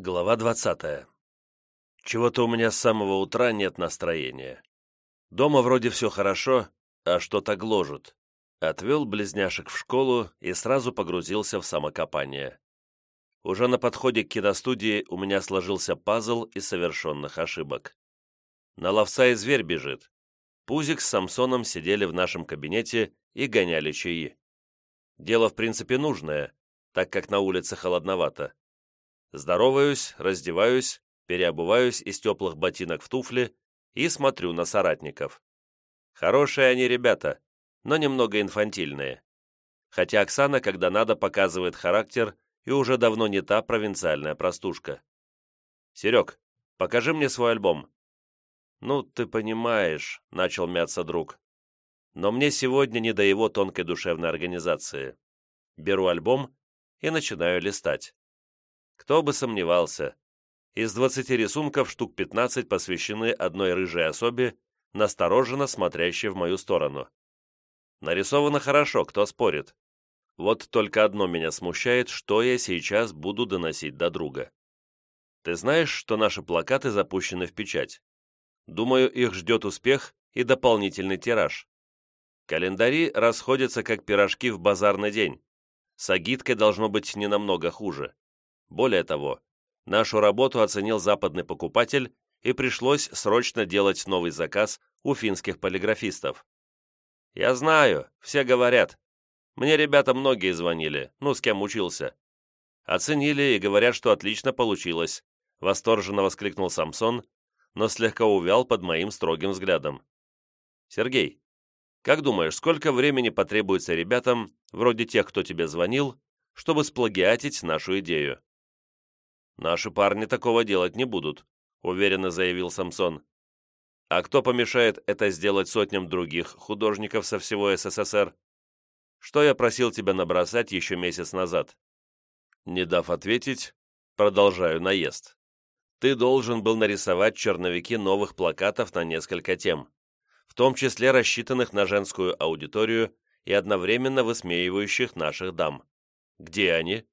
Глава двадцатая. Чего-то у меня с самого утра нет настроения. Дома вроде все хорошо, а что-то гложет. Отвел близняшек в школу и сразу погрузился в самокопание. Уже на подходе к киностудии у меня сложился пазл из совершенных ошибок. На ловца и зверь бежит. Пузик с Самсоном сидели в нашем кабинете и гоняли чаи. Дело в принципе нужное, так как на улице холодновато. Здороваюсь, раздеваюсь, переобуваюсь из теплых ботинок в туфли и смотрю на соратников. Хорошие они ребята, но немного инфантильные. Хотя Оксана, когда надо, показывает характер и уже давно не та провинциальная простушка. «Серег, покажи мне свой альбом». «Ну, ты понимаешь», — начал мяться друг. «Но мне сегодня не до его тонкой душевной организации. Беру альбом и начинаю листать. Кто бы сомневался. Из 20 рисунков штук 15 посвящены одной рыжей особе, настороженно смотрящей в мою сторону. Нарисовано хорошо, кто спорит. Вот только одно меня смущает, что я сейчас буду доносить до друга. Ты знаешь, что наши плакаты запущены в печать? Думаю, их ждет успех и дополнительный тираж. Календари расходятся как пирожки в базарный день. С агиткой должно быть не намного хуже. Более того, нашу работу оценил западный покупатель и пришлось срочно делать новый заказ у финских полиграфистов. «Я знаю, все говорят. Мне ребята многие звонили, ну, с кем учился. Оценили и говорят, что отлично получилось», — восторженно воскликнул Самсон, но слегка увял под моим строгим взглядом. «Сергей, как думаешь, сколько времени потребуется ребятам, вроде тех, кто тебе звонил, чтобы сплагиатить нашу идею?» «Наши парни такого делать не будут», — уверенно заявил Самсон. «А кто помешает это сделать сотням других художников со всего СССР? Что я просил тебя набросать еще месяц назад?» Не дав ответить, продолжаю наезд. «Ты должен был нарисовать черновики новых плакатов на несколько тем, в том числе рассчитанных на женскую аудиторию и одновременно высмеивающих наших дам. Где они?»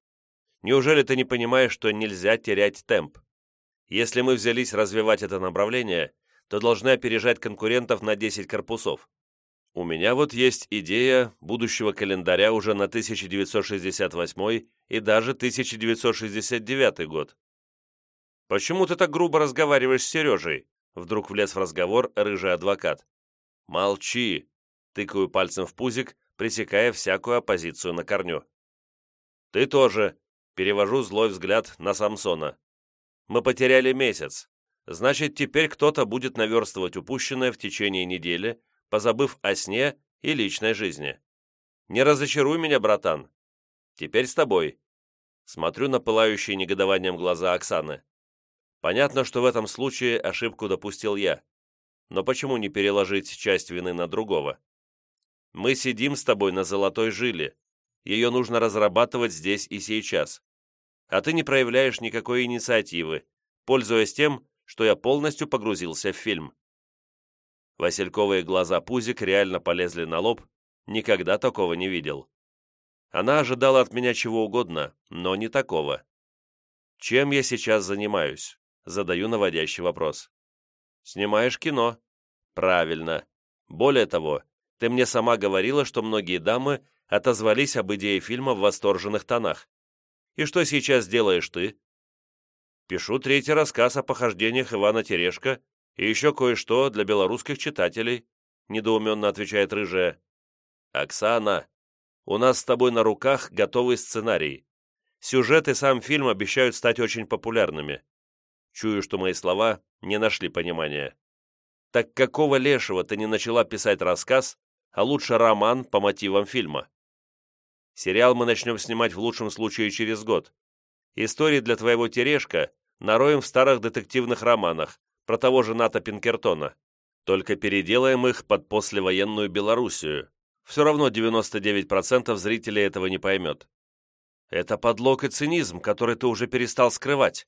Неужели ты не понимаешь, что нельзя терять темп? Если мы взялись развивать это направление, то должны опережать конкурентов на 10 корпусов. У меня вот есть идея будущего календаря уже на 1968 и даже 1969 год. «Почему ты так грубо разговариваешь с Сережей?» Вдруг влез в разговор рыжий адвокат. «Молчи!» Тыкаю пальцем в пузик, пресекая всякую оппозицию на корню. «Ты тоже!» Перевожу злой взгляд на Самсона. Мы потеряли месяц. Значит, теперь кто-то будет наверстывать упущенное в течение недели, позабыв о сне и личной жизни. Не разочаруй меня, братан. Теперь с тобой. Смотрю на пылающие негодованием глаза Оксаны. Понятно, что в этом случае ошибку допустил я. Но почему не переложить часть вины на другого? Мы сидим с тобой на золотой жиле. Ее нужно разрабатывать здесь и сейчас а ты не проявляешь никакой инициативы, пользуясь тем, что я полностью погрузился в фильм. Васильковые глаза Пузик реально полезли на лоб, никогда такого не видел. Она ожидала от меня чего угодно, но не такого. «Чем я сейчас занимаюсь?» Задаю наводящий вопрос. «Снимаешь кино?» «Правильно. Более того, ты мне сама говорила, что многие дамы отозвались об идее фильма в восторженных тонах. И что сейчас делаешь ты?» «Пишу третий рассказ о похождениях Ивана Терешка и еще кое-что для белорусских читателей», недоуменно отвечает рыжая. «Оксана, у нас с тобой на руках готовый сценарий. Сюжет и сам фильм обещают стать очень популярными. Чую, что мои слова не нашли понимания. Так какого лешего ты не начала писать рассказ, а лучше роман по мотивам фильма?» Сериал мы начнем снимать в лучшем случае через год. Истории для твоего терешка нароем в старых детективных романах про того же Ната Пинкертона. Только переделаем их под послевоенную Белоруссию. Все равно 99% зрителей этого не поймет. Это подлог и цинизм, который ты уже перестал скрывать.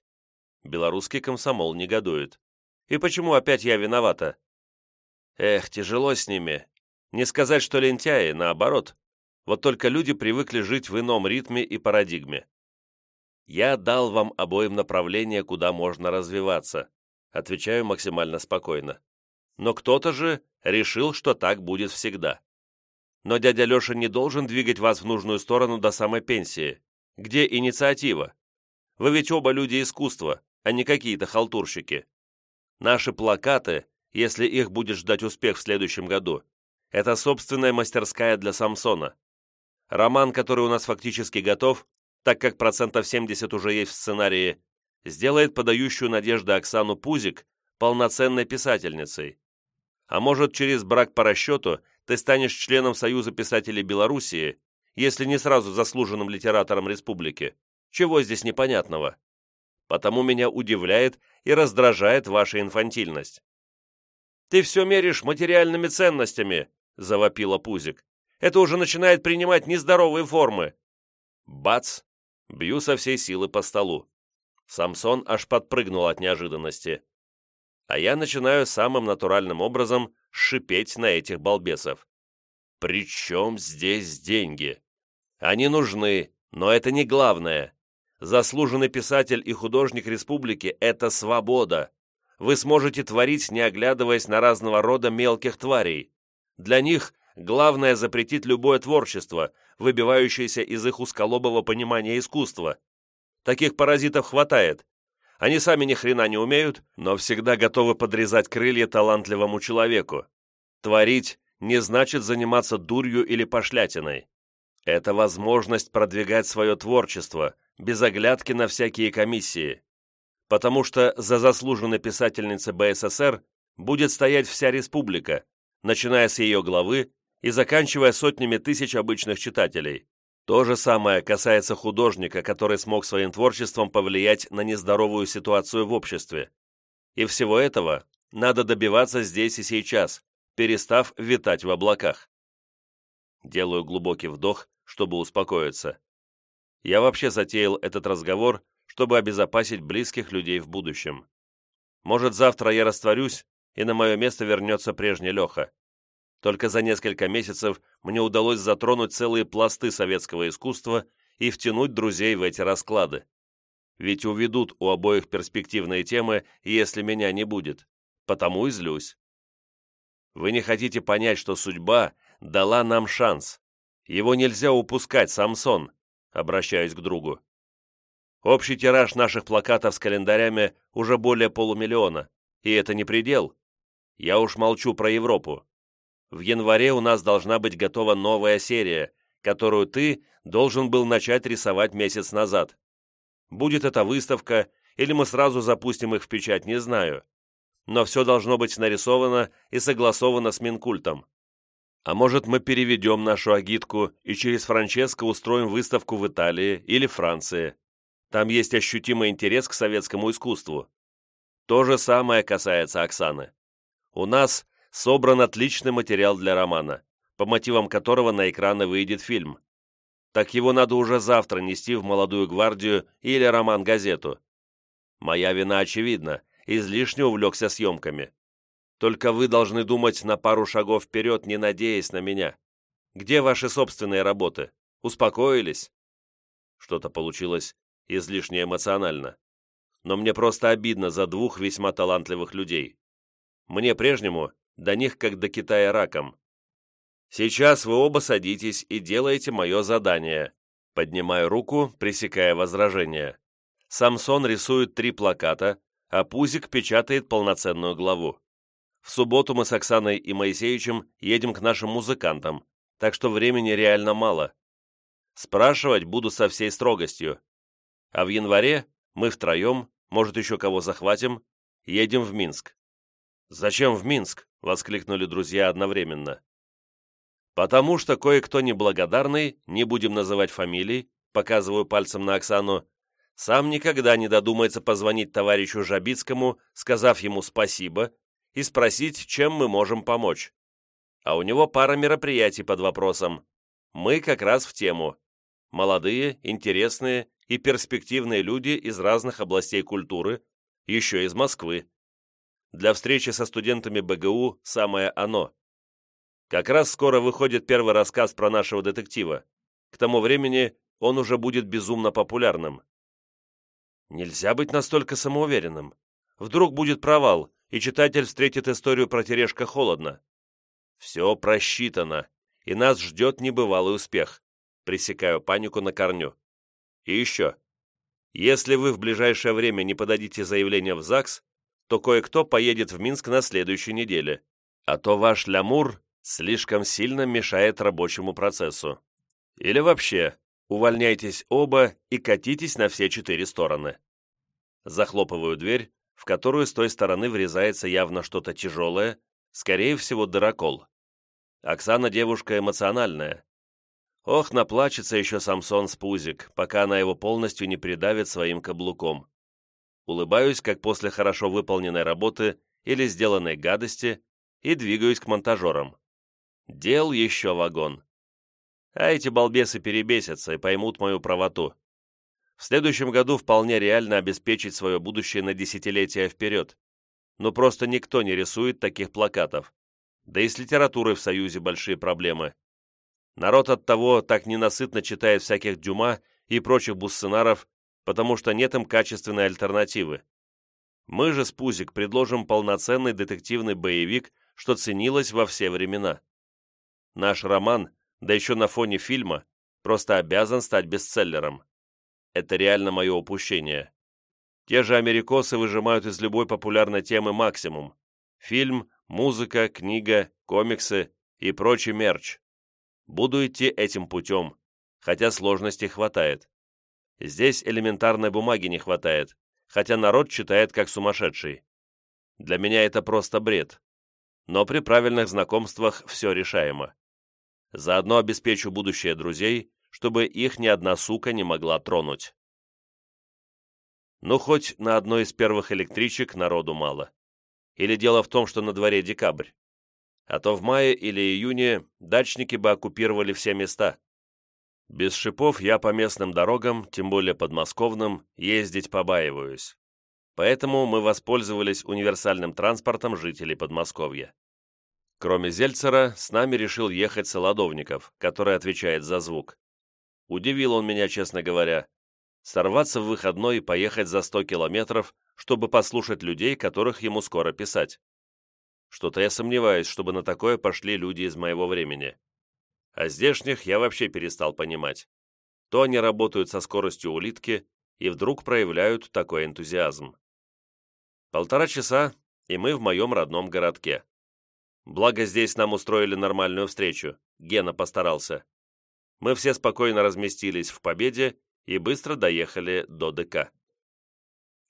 Белорусский комсомол негодует. И почему опять я виновата? Эх, тяжело с ними. Не сказать, что лентяи, наоборот. Вот только люди привыкли жить в ином ритме и парадигме. Я дал вам обоим направление, куда можно развиваться. Отвечаю максимально спокойно. Но кто-то же решил, что так будет всегда. Но дядя Леша не должен двигать вас в нужную сторону до самой пенсии. Где инициатива? Вы ведь оба люди искусства, а не какие-то халтурщики. Наши плакаты, если их будет ждать успех в следующем году, это собственная мастерская для Самсона. Роман, который у нас фактически готов, так как процентов 70 уже есть в сценарии, сделает подающую надежды Оксану Пузик полноценной писательницей. А может, через брак по расчету ты станешь членом Союза писателей Белоруссии, если не сразу заслуженным литератором республики. Чего здесь непонятного? Потому меня удивляет и раздражает ваша инфантильность. «Ты все меришь материальными ценностями», — завопила Пузик. «Это уже начинает принимать нездоровые формы». Бац! Бью со всей силы по столу. Самсон аж подпрыгнул от неожиданности. А я начинаю самым натуральным образом шипеть на этих балбесов. «При чем здесь деньги? Они нужны, но это не главное. Заслуженный писатель и художник республики – это свобода. Вы сможете творить, не оглядываясь на разного рода мелких тварей. Для них главное запретить любое творчество, выбивающееся из их узколобого понимания искусства. Таких паразитов хватает. Они сами ни хрена не умеют, но всегда готовы подрезать крылья талантливому человеку. Творить не значит заниматься дурью или пошлятиной. Это возможность продвигать свое творчество, без оглядки на всякие комиссии. Потому что за заслуженной писательницей БССР будет стоять вся республика, начиная с ее главы и заканчивая сотнями тысяч обычных читателей. То же самое касается художника, который смог своим творчеством повлиять на нездоровую ситуацию в обществе. И всего этого надо добиваться здесь и сейчас, перестав витать в облаках. Делаю глубокий вдох, чтобы успокоиться. Я вообще затеял этот разговор, чтобы обезопасить близких людей в будущем. Может, завтра я растворюсь, и на мое место вернется прежний Леха. Только за несколько месяцев мне удалось затронуть целые пласты советского искусства и втянуть друзей в эти расклады. Ведь уведут у обоих перспективные темы, если меня не будет. Потому и злюсь. Вы не хотите понять, что судьба дала нам шанс. Его нельзя упускать, Самсон, обращаюсь к другу. Общий тираж наших плакатов с календарями уже более полумиллиона, и это не предел. Я уж молчу про Европу. В январе у нас должна быть готова новая серия, которую ты должен был начать рисовать месяц назад. Будет это выставка, или мы сразу запустим их в печать, не знаю. Но все должно быть нарисовано и согласовано с Минкультом. А может, мы переведем нашу агитку и через Франческо устроим выставку в Италии или Франции. Там есть ощутимый интерес к советскому искусству. То же самое касается Оксаны. У нас собран отличный материал для романа, по мотивам которого на экраны выйдет фильм. Так его надо уже завтра нести в «Молодую гвардию» или роман-газету. Моя вина очевидна, излишне увлекся съемками. Только вы должны думать на пару шагов вперед, не надеясь на меня. Где ваши собственные работы? Успокоились?» Что-то получилось излишне эмоционально. Но мне просто обидно за двух весьма талантливых людей. Мне прежнему до них как до Китая раком. Сейчас вы оба садитесь и делаете мое задание. Поднимаю руку, пресекая возражение. Самсон рисует три плаката, а Пузик печатает полноценную главу. В субботу мы с Оксаной и Моисеевичем едем к нашим музыкантам, так что времени реально мало. Спрашивать буду со всей строгостью. А в январе мы втроем, может еще кого захватим, едем в Минск. «Зачем в Минск?» — воскликнули друзья одновременно. «Потому что кое-кто неблагодарный, не будем называть фамилий, показываю пальцем на Оксану, сам никогда не додумается позвонить товарищу Жабицкому, сказав ему спасибо, и спросить, чем мы можем помочь. А у него пара мероприятий под вопросом. Мы как раз в тему. Молодые, интересные и перспективные люди из разных областей культуры, еще из Москвы для встречи со студентами БГУ самое оно. Как раз скоро выходит первый рассказ про нашего детектива. К тому времени он уже будет безумно популярным. Нельзя быть настолько самоуверенным. Вдруг будет провал, и читатель встретит историю про Терешка холодно. Все просчитано, и нас ждет небывалый успех. Пресекаю панику на корню. И еще. Если вы в ближайшее время не подадите заявление в ЗАГС, то кое-кто поедет в Минск на следующей неделе, а то ваш лямур слишком сильно мешает рабочему процессу. Или вообще, увольняйтесь оба и катитесь на все четыре стороны. Захлопываю дверь, в которую с той стороны врезается явно что-то тяжелое, скорее всего, дырокол. Оксана девушка эмоциональная. Ох, наплачется еще Самсон с пузик, пока она его полностью не придавит своим каблуком. Улыбаюсь, как после хорошо выполненной работы или сделанной гадости, и двигаюсь к монтажерам. Дел еще вагон. А эти балбесы перебесятся и поймут мою правоту. В следующем году вполне реально обеспечить свое будущее на десятилетия вперед. Но просто никто не рисует таких плакатов. Да и с литературой в Союзе большие проблемы. Народ от того так ненасытно читает всяких Дюма и прочих буссценаров, потому что нет им качественной альтернативы. Мы же с Пузик предложим полноценный детективный боевик, что ценилось во все времена. Наш роман, да еще на фоне фильма, просто обязан стать бестселлером. Это реально мое упущение. Те же америкосы выжимают из любой популярной темы максимум. Фильм, музыка, книга, комиксы и прочий мерч. Буду идти этим путем, хотя сложностей хватает. Здесь элементарной бумаги не хватает, хотя народ читает как сумасшедший. Для меня это просто бред. Но при правильных знакомствах все решаемо. Заодно обеспечу будущее друзей, чтобы их ни одна сука не могла тронуть. Ну, хоть на одной из первых электричек народу мало. Или дело в том, что на дворе декабрь. А то в мае или июне дачники бы оккупировали все места. Без шипов я по местным дорогам, тем более подмосковным, ездить побаиваюсь. Поэтому мы воспользовались универсальным транспортом жителей Подмосковья. Кроме Зельцера, с нами решил ехать Солодовников, который отвечает за звук. Удивил он меня, честно говоря. Сорваться в выходной и поехать за 100 километров, чтобы послушать людей, которых ему скоро писать. Что-то я сомневаюсь, чтобы на такое пошли люди из моего времени. А здешних я вообще перестал понимать. То они работают со скоростью улитки и вдруг проявляют такой энтузиазм. Полтора часа, и мы в моем родном городке. Благо здесь нам устроили нормальную встречу. Гена постарался. Мы все спокойно разместились в Победе и быстро доехали до ДК.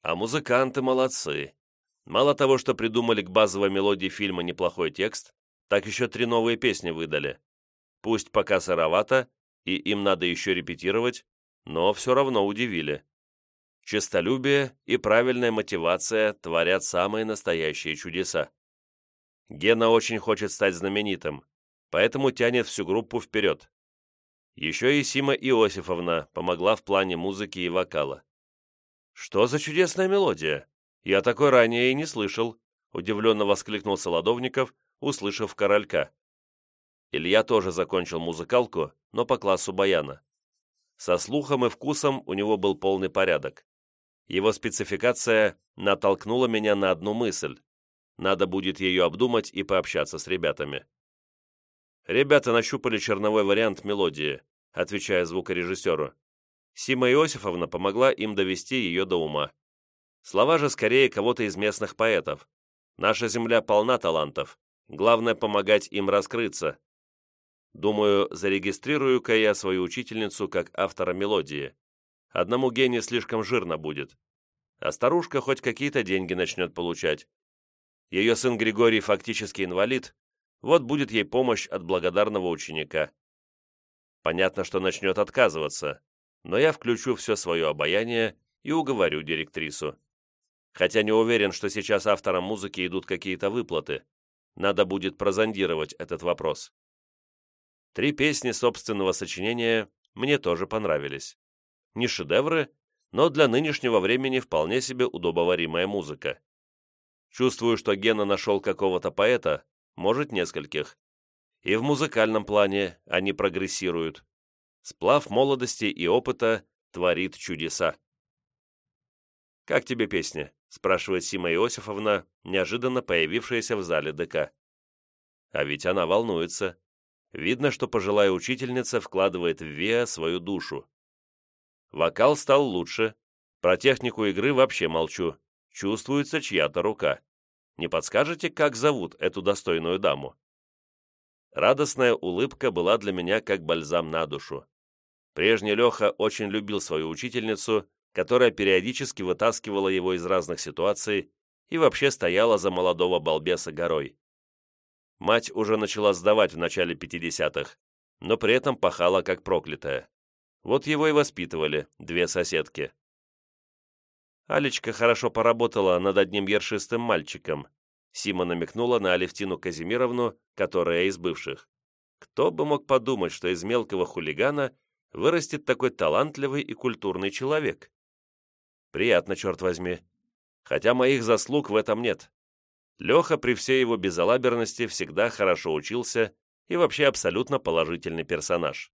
А музыканты молодцы. Мало того, что придумали к базовой мелодии фильма неплохой текст, так еще три новые песни выдали. Пусть пока сыровато, и им надо еще репетировать, но все равно удивили. Честолюбие и правильная мотивация творят самые настоящие чудеса. Гена очень хочет стать знаменитым, поэтому тянет всю группу вперед. Еще и Сима Иосифовна помогла в плане музыки и вокала. «Что за чудесная мелодия? Я такой ранее и не слышал», удивленно воскликнул Солодовников, услышав королька. Илья тоже закончил музыкалку, но по классу баяна. Со слухом и вкусом у него был полный порядок. Его спецификация натолкнула меня на одну мысль. Надо будет ее обдумать и пообщаться с ребятами. Ребята нащупали черновой вариант мелодии, отвечая звукорежиссеру. Сима Иосифовна помогла им довести ее до ума. Слова же скорее кого-то из местных поэтов. Наша земля полна талантов. Главное помогать им раскрыться. Думаю, зарегистрирую-ка я свою учительницу как автора мелодии. Одному гению слишком жирно будет. А старушка хоть какие-то деньги начнет получать. Ее сын Григорий фактически инвалид, вот будет ей помощь от благодарного ученика. Понятно, что начнет отказываться, но я включу все свое обаяние и уговорю директрису. Хотя не уверен, что сейчас авторам музыки идут какие-то выплаты. Надо будет прозондировать этот вопрос. Три песни собственного сочинения мне тоже понравились. Не шедевры, но для нынешнего времени вполне себе удобоваримая музыка. Чувствую, что Гена нашел какого-то поэта, может, нескольких. И в музыкальном плане они прогрессируют. Сплав молодости и опыта творит чудеса. «Как тебе песни?» — спрашивает Сима Иосифовна, неожиданно появившаяся в зале ДК. А ведь она волнуется. Видно, что пожилая учительница вкладывает в Виа свою душу. Вокал стал лучше. Про технику игры вообще молчу. Чувствуется чья-то рука. Не подскажете, как зовут эту достойную даму? Радостная улыбка была для меня как бальзам на душу. Прежний Леха очень любил свою учительницу которая периодически вытаскивала его из разных ситуаций и вообще стояла за молодого балбеса горой. Мать уже начала сдавать в начале 50-х, но при этом пахала как проклятая. Вот его и воспитывали две соседки. Алечка хорошо поработала над одним ершистым мальчиком. Сима намекнула на Алевтину Казимировну, которая из бывших. Кто бы мог подумать, что из мелкого хулигана вырастет такой талантливый и культурный человек? Приятно, черт возьми. Хотя моих заслуг в этом нет. Леха при всей его безалаберности всегда хорошо учился и вообще абсолютно положительный персонаж.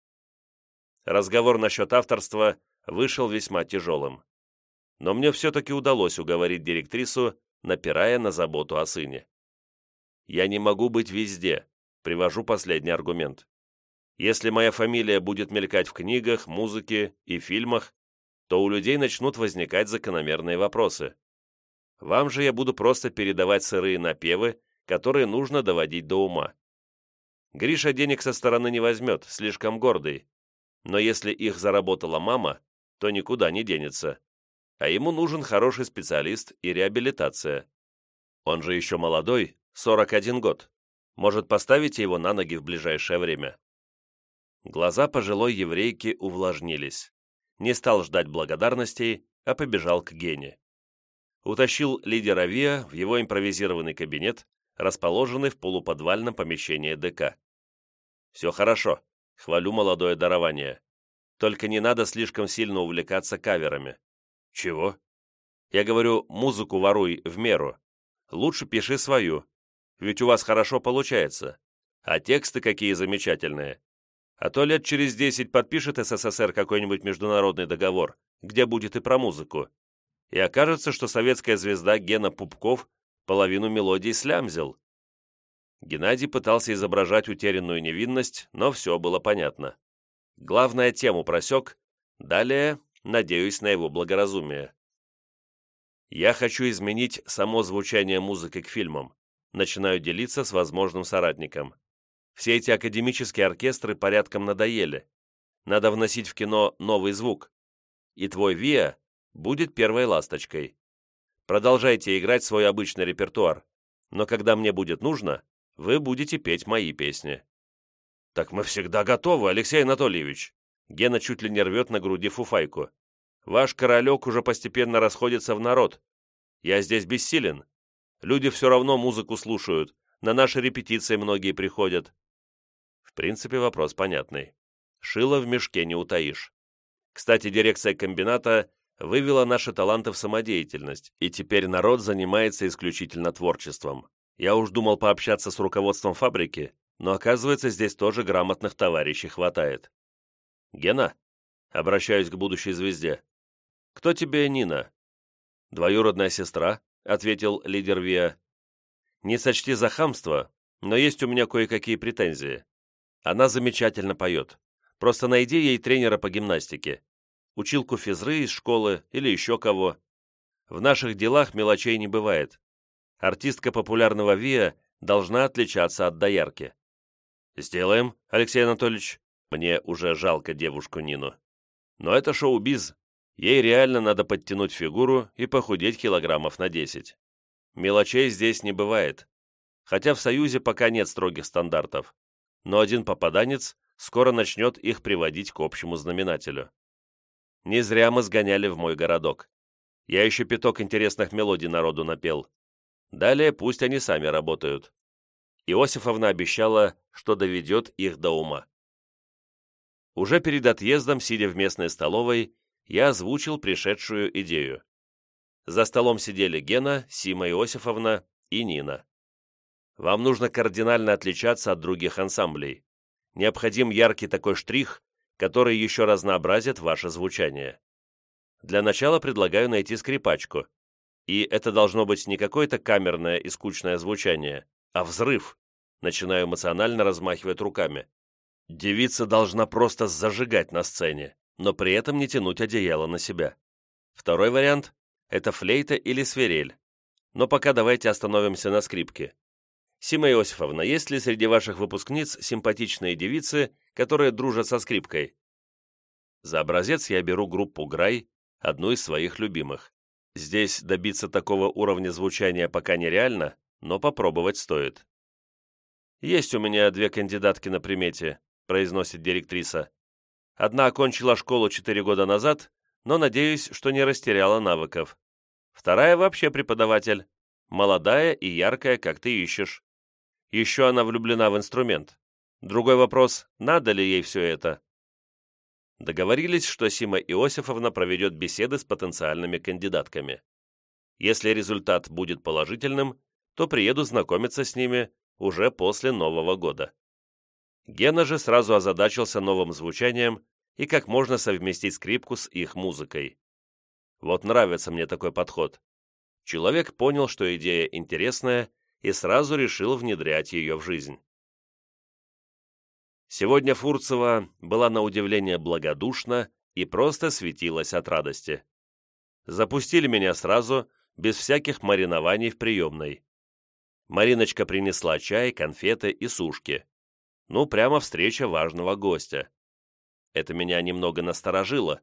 Разговор насчет авторства вышел весьма тяжелым. Но мне все-таки удалось уговорить директрису, напирая на заботу о сыне. «Я не могу быть везде», — привожу последний аргумент. «Если моя фамилия будет мелькать в книгах, музыке и фильмах, то у людей начнут возникать закономерные вопросы. Вам же я буду просто передавать сырые напевы, которые нужно доводить до ума. Гриша денег со стороны не возьмет, слишком гордый. Но если их заработала мама, то никуда не денется. А ему нужен хороший специалист и реабилитация. Он же еще молодой, 41 год. Может, поставите его на ноги в ближайшее время?» Глаза пожилой еврейки увлажнились не стал ждать благодарностей, а побежал к Гене. Утащил лидера ВИА в его импровизированный кабинет, расположенный в полуподвальном помещении ДК. «Все хорошо, хвалю молодое дарование. Только не надо слишком сильно увлекаться каверами». «Чего?» «Я говорю, музыку воруй в меру. Лучше пиши свою, ведь у вас хорошо получается. А тексты какие замечательные. А то лет через десять подпишет СССР какой-нибудь международный договор, где будет и про музыку. И окажется, что советская звезда Гена Пупков половину мелодий слямзил. Геннадий пытался изображать утерянную невинность, но все было понятно. Главное, тему просек, далее надеюсь на его благоразумие. Я хочу изменить само звучание музыки к фильмам. Начинаю делиться с возможным соратником. Все эти академические оркестры порядком надоели. Надо вносить в кино новый звук. И твой ВИА будет первой ласточкой. Продолжайте играть свой обычный репертуар, но когда мне будет нужно, вы будете петь мои песни». «Так мы всегда готовы, Алексей Анатольевич!» Гена чуть ли не рвет на груди фуфайку. «Ваш королек уже постепенно расходится в народ. Я здесь бессилен. Люди все равно музыку слушают, на наши репетиции многие приходят. В принципе, вопрос понятный. Шило в мешке не утаишь. Кстати, дирекция комбината вывела наши таланты в самодеятельность, и теперь народ занимается исключительно творчеством. Я уж думал пообщаться с руководством фабрики, но оказывается, здесь тоже грамотных товарищей хватает. «Гена?» Обращаюсь к будущей звезде. «Кто тебе Нина?» «Двоюродная сестра», — ответил лидер ВИА. «Не сочти за хамство, но есть у меня кое-какие претензии. Она замечательно поет. Просто найди ей тренера по гимнастике. Училку физры из школы или еще кого. В наших делах мелочей не бывает. Артистка популярного ВИА должна отличаться от доярки. «Сделаем, Алексей Анатольевич. Мне уже жалко девушку Нину. Но это шоу-биз. Ей реально надо подтянуть фигуру и похудеть килограммов на 10. Мелочей здесь не бывает. Хотя в Союзе пока нет строгих стандартов но один попаданец скоро начнет их приводить к общему знаменателю. Не зря мы сгоняли в мой городок. Я еще пяток интересных мелодий народу напел. Далее пусть они сами работают. Иосифовна обещала, что доведет их до ума. Уже перед отъездом, сидя в местной столовой, я озвучил пришедшую идею. За столом сидели Гена, Сима Иосифовна и Нина. Вам нужно кардинально отличаться от других ансамблей. Необходим яркий такой штрих, который еще разнообразит ваше звучание. Для начала предлагаю найти скрипачку. И это должно быть не какое-то камерное и скучное звучание, а взрыв. Начинаю эмоционально размахивать руками. Девица должна просто зажигать на сцене, но при этом не тянуть одеяло на себя. Второй вариант – это флейта или свирель. Но пока давайте остановимся на скрипке. Сима Иосифовна, есть ли среди ваших выпускниц симпатичные девицы, которые дружат со скрипкой? За образец я беру группу «Грай», одну из своих любимых. Здесь добиться такого уровня звучания пока нереально, но попробовать стоит. «Есть у меня две кандидатки на примете», — произносит директриса. «Одна окончила школу четыре года назад, но надеюсь, что не растеряла навыков. Вторая вообще преподаватель, молодая и яркая, как ты ищешь. Еще она влюблена в инструмент. Другой вопрос, надо ли ей все это? Договорились, что Сима Иосифовна проведет беседы с потенциальными кандидатками. Если результат будет положительным, то приеду знакомиться с ними уже после Нового года. Гена же сразу озадачился новым звучанием и как можно совместить скрипку с их музыкой. Вот нравится мне такой подход. Человек понял, что идея интересная и сразу решил внедрять ее в жизнь. Сегодня Фурцева была на удивление благодушна и просто светилась от радости. Запустили меня сразу, без всяких маринований в приемной. Мариночка принесла чай, конфеты и сушки. Ну, прямо встреча важного гостя. Это меня немного насторожило,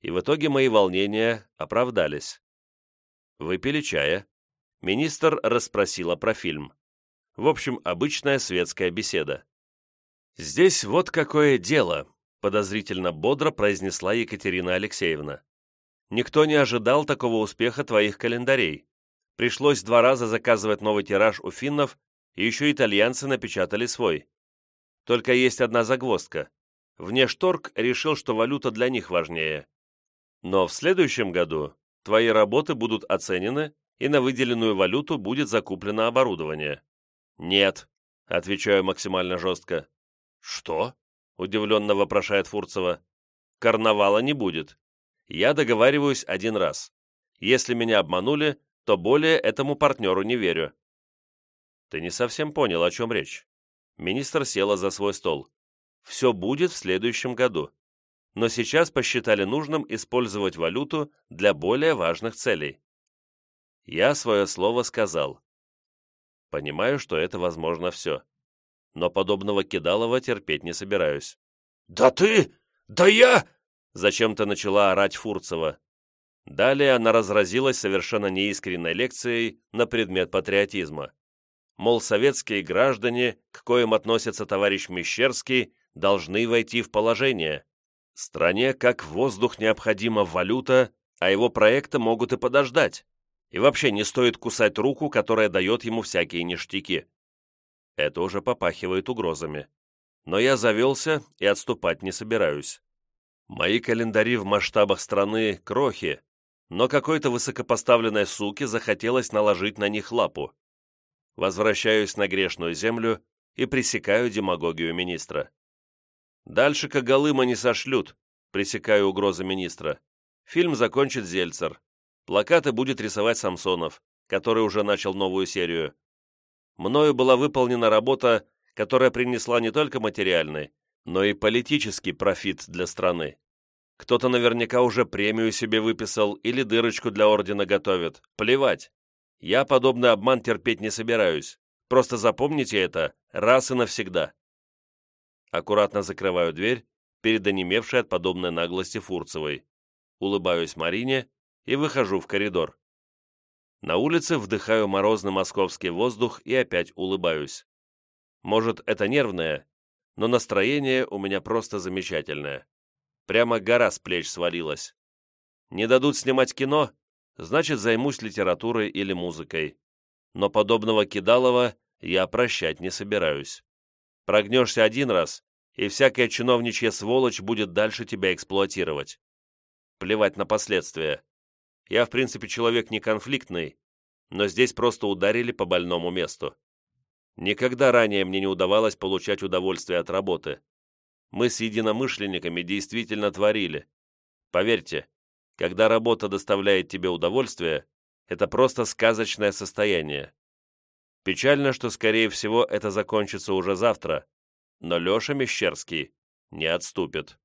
и в итоге мои волнения оправдались. Выпили чая, Министр расспросила про фильм. В общем, обычная светская беседа. «Здесь вот какое дело», — подозрительно бодро произнесла Екатерина Алексеевна. «Никто не ожидал такого успеха твоих календарей. Пришлось два раза заказывать новый тираж у финнов, и еще итальянцы напечатали свой. Только есть одна загвоздка. Внешторг решил, что валюта для них важнее. Но в следующем году твои работы будут оценены и на выделенную валюту будет закуплено оборудование. «Нет», — отвечаю максимально жестко. «Что?» — удивленно вопрошает Фурцева. «Карнавала не будет. Я договариваюсь один раз. Если меня обманули, то более этому партнеру не верю». «Ты не совсем понял, о чем речь». Министр села за свой стол. «Все будет в следующем году. Но сейчас посчитали нужным использовать валюту для более важных целей. Я свое слово сказал. Понимаю, что это возможно все. Но подобного кидалова терпеть не собираюсь. «Да ты! Да я!» Зачем-то начала орать Фурцева. Далее она разразилась совершенно неискренной лекцией на предмет патриотизма. Мол, советские граждане, к коим относится товарищ Мещерский, должны войти в положение. Стране как воздух необходима валюта, а его проекты могут и подождать. И вообще не стоит кусать руку, которая дает ему всякие ништяки. Это уже попахивает угрозами. Но я завелся и отступать не собираюсь. Мои календари в масштабах страны – крохи, но какой-то высокопоставленной суке захотелось наложить на них лапу. Возвращаюсь на грешную землю и пресекаю демагогию министра. Дальше Коголыма не сошлют, пресекаю угрозы министра. Фильм закончит Зельцер. Плакаты будет рисовать Самсонов, который уже начал новую серию. Мною была выполнена работа, которая принесла не только материальный, но и политический профит для страны. Кто-то наверняка уже премию себе выписал или дырочку для ордена готовит. Плевать. Я подобный обман терпеть не собираюсь. Просто запомните это раз и навсегда. Аккуратно закрываю дверь, перед онемевшей от подобной наглости Фурцевой. Улыбаюсь Марине и выхожу в коридор. На улице вдыхаю морозный московский воздух и опять улыбаюсь. Может, это нервное, но настроение у меня просто замечательное. Прямо гора с плеч свалилась. Не дадут снимать кино, значит, займусь литературой или музыкой. Но подобного кидалова я прощать не собираюсь. Прогнешься один раз, и всякая чиновничья сволочь будет дальше тебя эксплуатировать. Плевать на последствия. Я, в принципе, человек не конфликтный, но здесь просто ударили по больному месту. Никогда ранее мне не удавалось получать удовольствие от работы. Мы с единомышленниками действительно творили. Поверьте, Когда работа доставляет тебе удовольствие, это просто сказочное состояние. Печально, что, скорее всего, это закончится уже завтра, но Леша Мещерский не отступит.